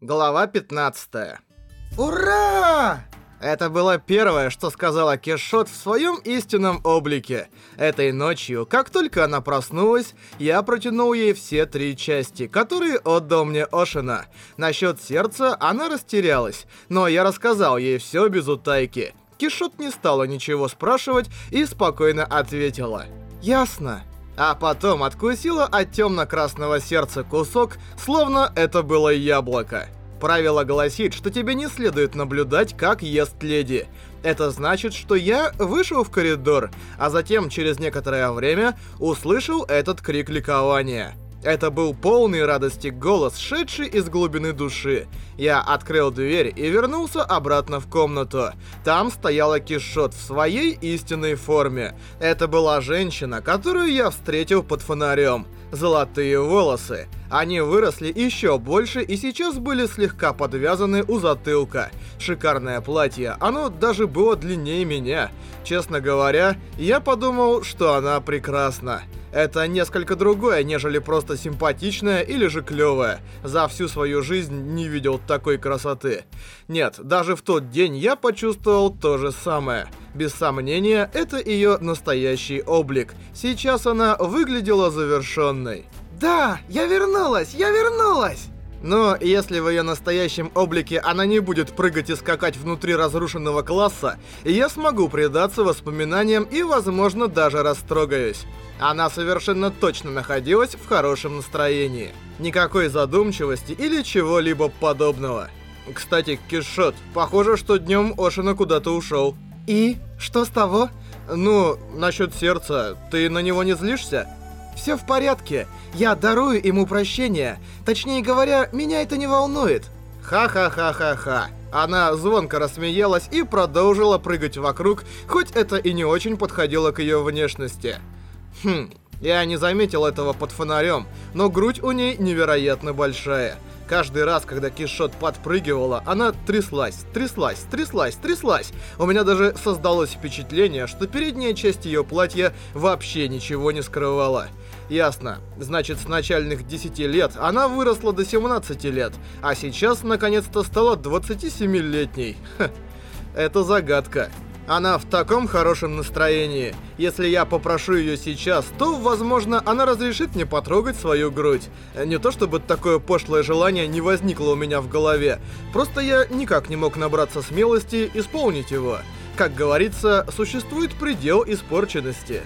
Глава 15. Ура! Это было первое, что сказала Кешот в своем истинном облике. Этой ночью, как только она проснулась, я протянул ей все три части, которые отдал мне Ошина. Насчет сердца она растерялась, но я рассказал ей все без утайки. Кишот не стала ничего спрашивать и спокойно ответила. «Ясно». А потом откусила от темно-красного сердца кусок, словно это было яблоко. Правило гласит, что тебе не следует наблюдать, как ест леди. Это значит, что я вышел в коридор, а затем через некоторое время услышал этот крик ликования. Это был полный радости голос, шедший из глубины души. Я открыл дверь и вернулся обратно в комнату. Там стояла Кишот в своей истинной форме. Это была женщина, которую я встретил под фонарем. Золотые волосы. Они выросли еще больше и сейчас были слегка подвязаны у затылка. Шикарное платье, оно даже было длиннее меня. Честно говоря, я подумал, что она прекрасна. Это несколько другое, нежели просто симпатичное или же клевое. За всю свою жизнь не видел такой красоты. Нет, даже в тот день я почувствовал то же самое. Без сомнения, это ее настоящий облик. Сейчас она выглядела завершенной. Да, я вернулась, я вернулась! Но если в ее настоящем облике она не будет прыгать и скакать внутри разрушенного класса, я смогу предаться воспоминаниям и, возможно, даже растрогаюсь. Она совершенно точно находилась в хорошем настроении. Никакой задумчивости или чего-либо подобного. Кстати, Кишот, похоже, что днем Ошина куда-то ушел. И? Что с того? Ну, насчет сердца, ты на него не злишься? Все в порядке. Я дарую ему прощение. Точнее говоря, меня это не волнует. Ха-ха-ха-ха-ха. Она звонко рассмеялась и продолжила прыгать вокруг, хоть это и не очень подходило к ее внешности. Хм, я не заметил этого под фонарем, но грудь у ней невероятно большая. Каждый раз, когда Кишот подпрыгивала, она тряслась, тряслась, тряслась, тряслась. У меня даже создалось впечатление, что передняя часть ее платья вообще ничего не скрывала. Ясно. Значит, с начальных 10 лет она выросла до 17 лет, а сейчас наконец-то стала 27-летней. Это загадка. Она в таком хорошем настроении. Если я попрошу ее сейчас, то, возможно, она разрешит мне потрогать свою грудь. Не то чтобы такое пошлое желание не возникло у меня в голове. Просто я никак не мог набраться смелости исполнить его. Как говорится, существует предел испорченности.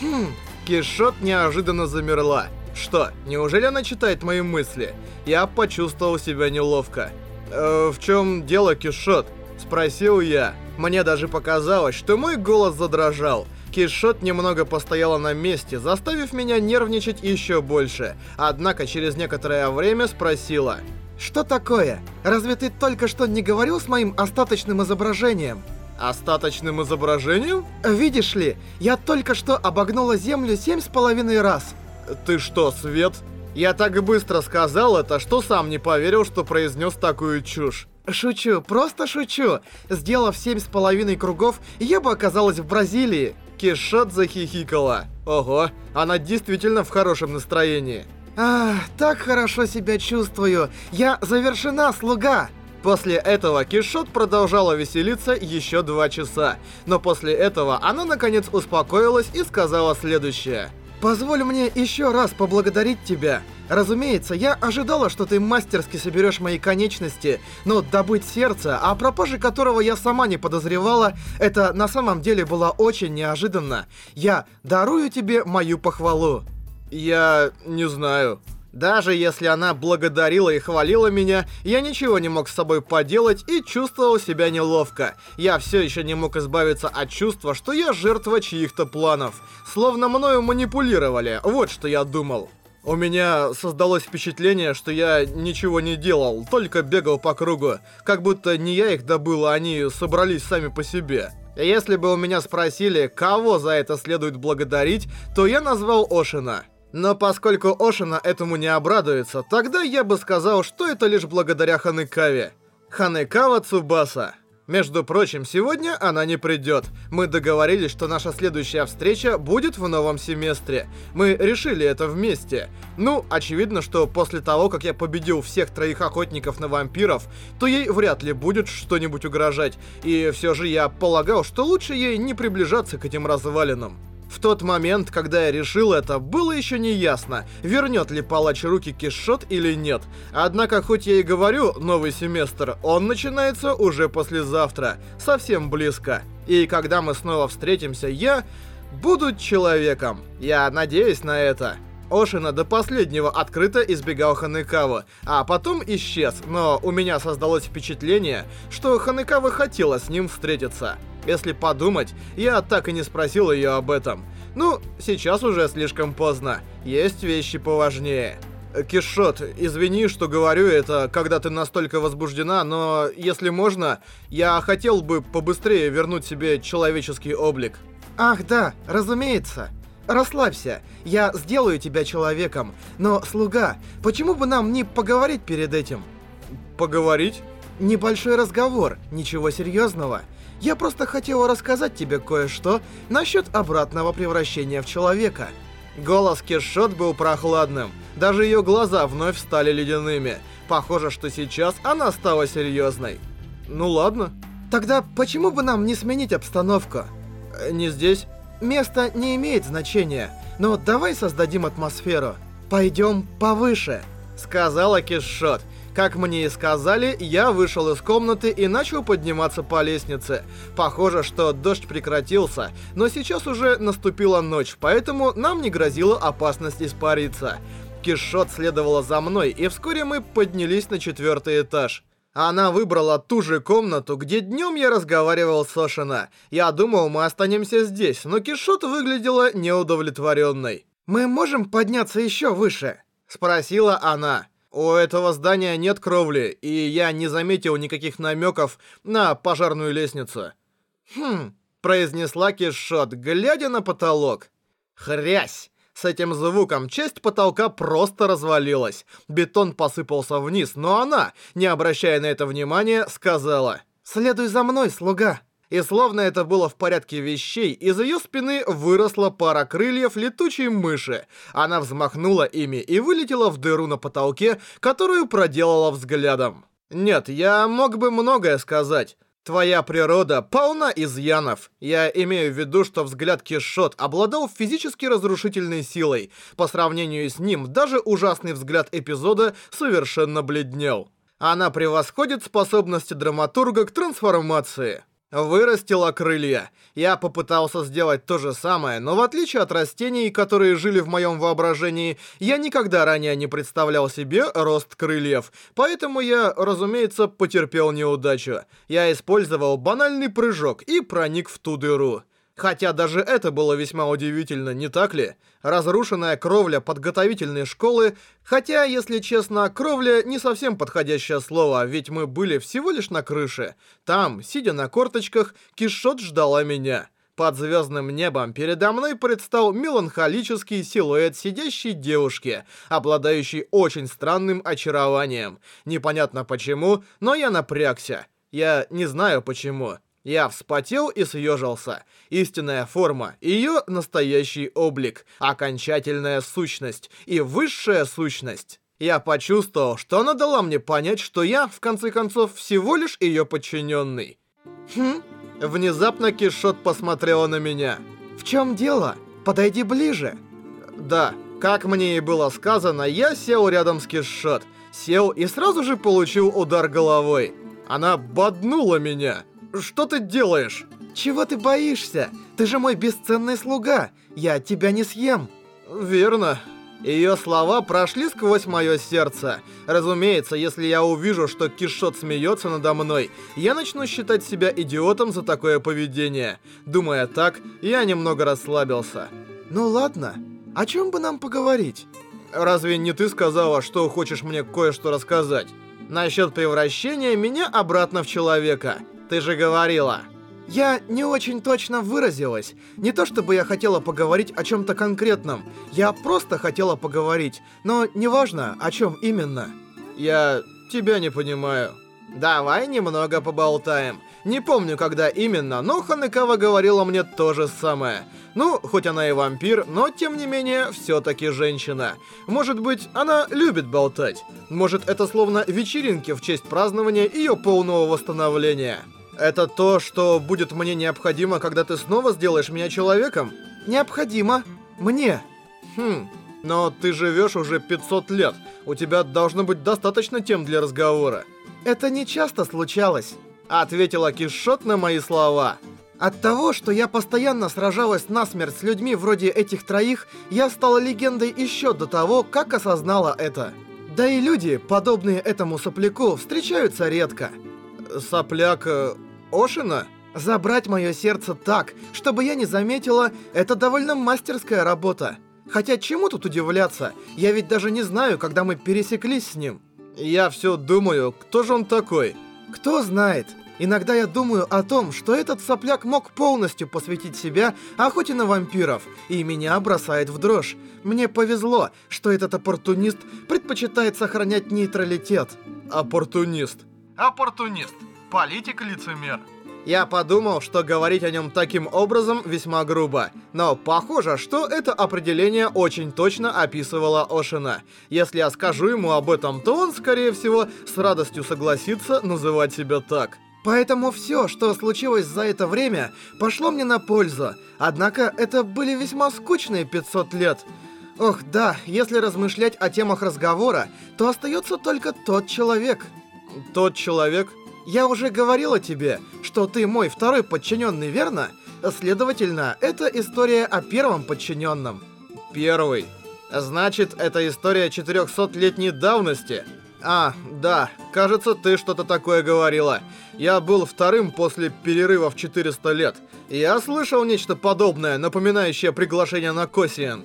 Хм, Кишот неожиданно замерла. Что, неужели она читает мои мысли? Я почувствовал себя неловко. «Э, «В чем дело, Кишот?» Спросил я. Мне даже показалось, что мой голос задрожал. Кишот немного постояла на месте, заставив меня нервничать еще больше. Однако через некоторое время спросила. «Что такое? Разве ты только что не говорил с моим остаточным изображением?» «Остаточным изображением?» «Видишь ли, я только что обогнула Землю семь с половиной раз». «Ты что, Свет?» Я так быстро сказал это, что сам не поверил, что произнес такую чушь. Шучу, просто шучу. Сделав семь с половиной кругов, я бы оказалась в Бразилии. Кишот захихикала. Ого, она действительно в хорошем настроении. Ах, так хорошо себя чувствую. Я завершена, слуга. После этого Кишот продолжала веселиться еще два часа. Но после этого она наконец успокоилась и сказала следующее. Позволь мне еще раз поблагодарить тебя. Разумеется, я ожидала, что ты мастерски соберешь мои конечности, но добыть сердце, о пропаже которого я сама не подозревала, это на самом деле было очень неожиданно. Я дарую тебе мою похвалу. Я не знаю. Даже если она благодарила и хвалила меня, я ничего не мог с собой поделать и чувствовал себя неловко. Я все еще не мог избавиться от чувства, что я жертва чьих-то планов. Словно мною манипулировали, вот что я думал. У меня создалось впечатление, что я ничего не делал, только бегал по кругу. Как будто не я их добыл, а они собрались сами по себе. Если бы у меня спросили, кого за это следует благодарить, то я назвал Ошина. Но поскольку Ошина этому не обрадуется, тогда я бы сказал, что это лишь благодаря Ханекаве. Ханекава Цубаса. Между прочим, сегодня она не придет. Мы договорились, что наша следующая встреча будет в новом семестре. Мы решили это вместе. Ну, очевидно, что после того, как я победил всех троих охотников на вампиров, то ей вряд ли будет что-нибудь угрожать. И все же я полагал, что лучше ей не приближаться к этим развалинам. В тот момент, когда я решил это, было еще не ясно, вернет ли палач руки Кишот или нет. Однако, хоть я и говорю «новый семестр», он начинается уже послезавтра, совсем близко. И когда мы снова встретимся, я буду человеком. Я надеюсь на это. Ошина до последнего открыто избегал Ханекава, а потом исчез, но у меня создалось впечатление, что Ханекава хотела с ним встретиться. Если подумать, я так и не спросил ее об этом. Ну, сейчас уже слишком поздно. Есть вещи поважнее. Кишот, извини, что говорю это, когда ты настолько возбуждена, но, если можно, я хотел бы побыстрее вернуть себе человеческий облик. Ах да, разумеется. Расслабься, я сделаю тебя человеком. Но, слуга, почему бы нам не поговорить перед этим? Поговорить? Небольшой разговор, ничего серьезного. Я просто хотела рассказать тебе кое-что насчет обратного превращения в человека. Голос Кишот был прохладным. Даже ее глаза вновь стали ледяными. Похоже, что сейчас она стала серьезной. Ну ладно. Тогда почему бы нам не сменить обстановку? Э, не здесь. Место не имеет значения, но давай создадим атмосферу. Пойдем повыше», — сказала Кишот. Как мне и сказали, я вышел из комнаты и начал подниматься по лестнице. Похоже, что дождь прекратился, но сейчас уже наступила ночь, поэтому нам не грозила опасность испариться. Кишот следовала за мной, и вскоре мы поднялись на четвертый этаж. Она выбрала ту же комнату, где днем я разговаривал с Ошина. Я думал, мы останемся здесь, но Кишот выглядела неудовлетворенной. «Мы можем подняться еще выше?» Спросила она. У этого здания нет кровли, и я не заметил никаких намеков на пожарную лестницу. «Хм», — произнесла Кишот, глядя на потолок. «Хрясь!» С этим звуком часть потолка просто развалилась. Бетон посыпался вниз, но она, не обращая на это внимания, сказала «Следуй за мной, слуга». И словно это было в порядке вещей, из ее спины выросла пара крыльев летучей мыши. Она взмахнула ими и вылетела в дыру на потолке, которую проделала взглядом. Нет, я мог бы многое сказать. Твоя природа полна изъянов. Я имею в виду, что взгляд Кишот обладал физически разрушительной силой. По сравнению с ним, даже ужасный взгляд эпизода совершенно бледнел. Она превосходит способности драматурга к трансформации. Вырастила крылья. Я попытался сделать то же самое, но в отличие от растений, которые жили в моем воображении, я никогда ранее не представлял себе рост крыльев. Поэтому я, разумеется, потерпел неудачу. Я использовал банальный прыжок и проник в ту дыру. Хотя даже это было весьма удивительно, не так ли? Разрушенная кровля подготовительной школы, хотя, если честно, кровля не совсем подходящее слово, ведь мы были всего лишь на крыше. Там, сидя на корточках, Кишот ждала меня. Под звездным небом передо мной предстал меланхолический силуэт сидящей девушки, обладающей очень странным очарованием. Непонятно почему, но я напрягся. Я не знаю почему. Я вспотел и съежился. Истинная форма, ее настоящий облик, окончательная сущность и высшая сущность. Я почувствовал, что она дала мне понять, что я, в конце концов, всего лишь ее подчиненный. Хм? Внезапно Кишот посмотрела на меня. В чем дело? Подойди ближе. Да, как мне и было сказано, я сел рядом с Кишот. Сел и сразу же получил удар головой. Она боднула меня. Что ты делаешь? Чего ты боишься? Ты же мой бесценный слуга. Я тебя не съем. Верно. Ее слова прошли сквозь мое сердце. Разумеется, если я увижу, что Кишот смеется надо мной, я начну считать себя идиотом за такое поведение. Думая так, я немного расслабился. Ну ладно, о чем бы нам поговорить? Разве не ты сказала, что хочешь мне кое-что рассказать? Насчет превращения меня обратно в человека. Ты же говорила. Я не очень точно выразилась. Не то чтобы я хотела поговорить о чем-то конкретном. Я просто хотела поговорить. Но неважно, о чем именно. Я тебя не понимаю. Давай немного поболтаем. Не помню, когда именно, но Ханекава говорила мне то же самое. Ну, хоть она и вампир, но тем не менее, все-таки женщина. Может быть, она любит болтать. Может, это словно вечеринки в честь празднования ее полного восстановления. Это то, что будет мне необходимо, когда ты снова сделаешь меня человеком? Необходимо. Мне. Хм, но ты живешь уже 500 лет. У тебя должно быть достаточно тем для разговора. Это не часто случалось. Ответила Кишот на мои слова. От того, что я постоянно сражалась насмерть с людьми вроде этих троих, я стала легендой еще до того, как осознала это. Да и люди, подобные этому сопляку, встречаются редко. Сопляк... Э, Ошина? Забрать мое сердце так, чтобы я не заметила, это довольно мастерская работа. Хотя чему тут удивляться? Я ведь даже не знаю, когда мы пересеклись с ним. Я все думаю, кто же он такой? Кто знает. Иногда я думаю о том, что этот сопляк мог полностью посвятить себя охоте на вампиров, и меня бросает в дрожь. Мне повезло, что этот оппортунист предпочитает сохранять нейтралитет. Оппортунист. Оппортунист. Политик-лицемер. Я подумал, что говорить о нем таким образом весьма грубо, но похоже, что это определение очень точно описывало Ошина. Если я скажу ему об этом, то он, скорее всего, с радостью согласится называть себя так. Поэтому все, что случилось за это время, пошло мне на пользу. Однако это были весьма скучные 500 лет. Ох, да, если размышлять о темах разговора, то остается только тот человек. Тот человек? Я уже говорила тебе, что ты мой второй подчиненный, верно? Следовательно, это история о первом подчиненном. Первый. Значит, это история 400-летней давности. А, да, кажется, ты что-то такое говорила. Я был вторым после перерыва в 400 лет. Я слышал нечто подобное, напоминающее приглашение на Косиен.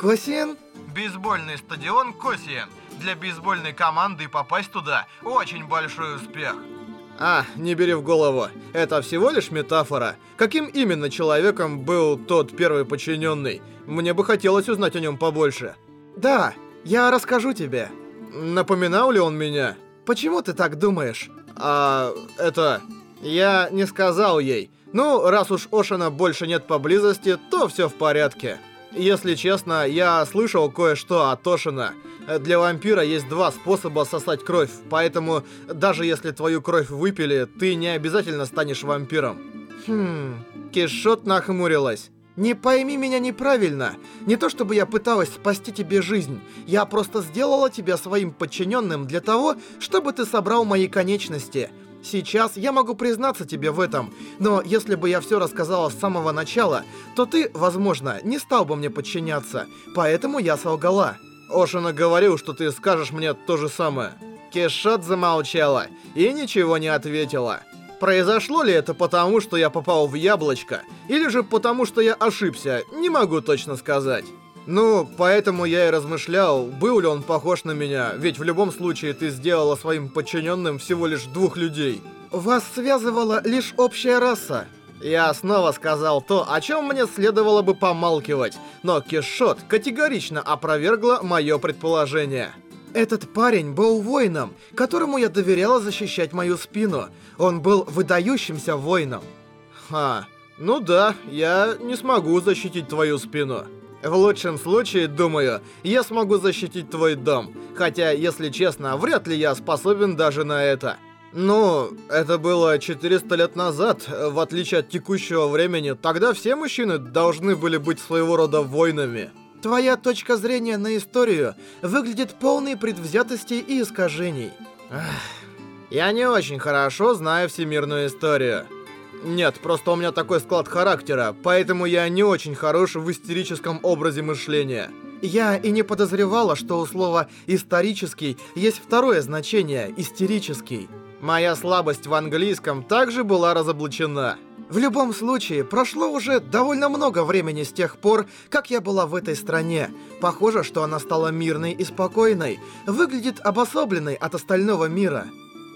Косиен? Бейсбольный стадион Косиен. Для бейсбольной команды попасть туда – очень большой успех. А, не бери в голову. Это всего лишь метафора. Каким именно человеком был тот первый подчиненный? Мне бы хотелось узнать о нем побольше. Да, я расскажу тебе. Напоминал ли он меня? Почему ты так думаешь? А, это... Я не сказал ей. Ну, раз уж Ошина больше нет поблизости, то все в порядке. Если честно, я слышал кое-что от Ошина. Для вампира есть два способа сосать кровь, поэтому даже если твою кровь выпили, ты не обязательно станешь вампиром. Хм... Кишот нахмурилась. Не пойми меня неправильно. Не то чтобы я пыталась спасти тебе жизнь. Я просто сделала тебя своим подчиненным для того, чтобы ты собрал мои конечности. Сейчас я могу признаться тебе в этом, но если бы я все рассказала с самого начала, то ты, возможно, не стал бы мне подчиняться, поэтому я солгала. Ошина говорил, что ты скажешь мне то же самое. Кешот замолчала и ничего не ответила. Произошло ли это потому, что я попал в яблочко, или же потому, что я ошибся, не могу точно сказать. Ну, поэтому я и размышлял, был ли он похож на меня, ведь в любом случае ты сделала своим подчиненным всего лишь двух людей. Вас связывала лишь общая раса. Я снова сказал то, о чем мне следовало бы помалкивать, но Кишот категорично опровергла мое предположение. Этот парень был воином, которому я доверяла защищать мою спину. Он был выдающимся воином. Ха, ну да, я не смогу защитить твою спину. В лучшем случае, думаю, я смогу защитить твой дом. Хотя, если честно, вряд ли я способен даже на это. Ну, это было 400 лет назад, в отличие от текущего времени, тогда все мужчины должны были быть своего рода воинами. Твоя точка зрения на историю выглядит полной предвзятостей и искажений. Ах, я не очень хорошо знаю всемирную историю. Нет, просто у меня такой склад характера, поэтому я не очень хорош в истерическом образе мышления. Я и не подозревала, что у слова «исторический» есть второе значение – «истерический». Моя слабость в английском также была разоблачена. В любом случае, прошло уже довольно много времени с тех пор, как я была в этой стране. Похоже, что она стала мирной и спокойной, выглядит обособленной от остального мира.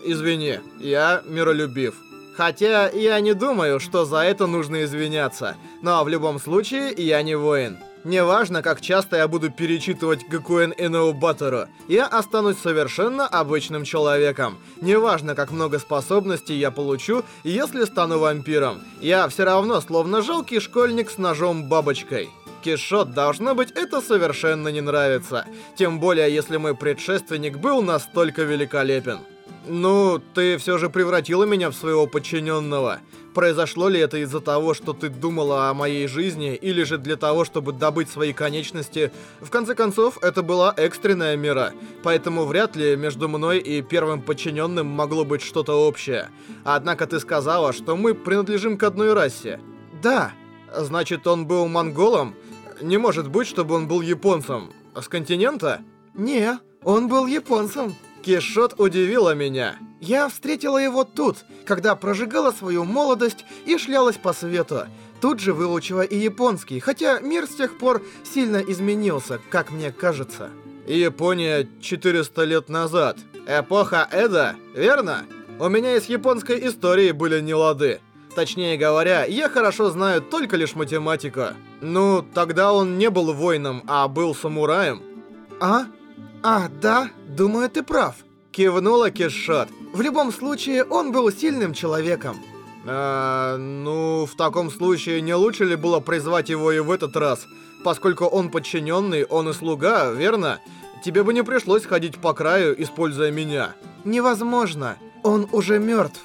Извини, я миролюбив. Хотя я не думаю, что за это нужно извиняться, но в любом случае я не воин. Неважно, как часто я буду перечитывать Гакуэн Энеобатору, я останусь совершенно обычным человеком. Неважно, как много способностей я получу, если стану вампиром. Я все равно словно жалкий школьник с ножом-бабочкой. Кишот, должно быть, это совершенно не нравится. Тем более, если мой предшественник был настолько великолепен. Ну, ты все же превратила меня в своего подчиненного. Произошло ли это из-за того, что ты думала о моей жизни, или же для того, чтобы добыть свои конечности? В конце концов, это была экстренная мера, поэтому вряд ли между мной и первым подчиненным могло быть что-то общее. Однако ты сказала, что мы принадлежим к одной расе. Да. Значит, он был монголом? Не может быть, чтобы он был японцем. С континента? Не, он был японцем. Кишот удивила меня. Я встретила его тут, когда прожигала свою молодость и шлялась по свету. Тут же выучила и японский, хотя мир с тех пор сильно изменился, как мне кажется. Япония 400 лет назад. Эпоха Эда, верно? У меня из японской истории были нелады. Точнее говоря, я хорошо знаю только лишь математику. Ну, тогда он не был воином, а был самураем. А? А, да, думаю, ты прав. Кивнула Кишот. В любом случае, он был сильным человеком. А, ну, в таком случае, не лучше ли было призвать его и в этот раз? Поскольку он подчиненный, он и слуга, верно? Тебе бы не пришлось ходить по краю, используя меня. Невозможно. Он уже мертв.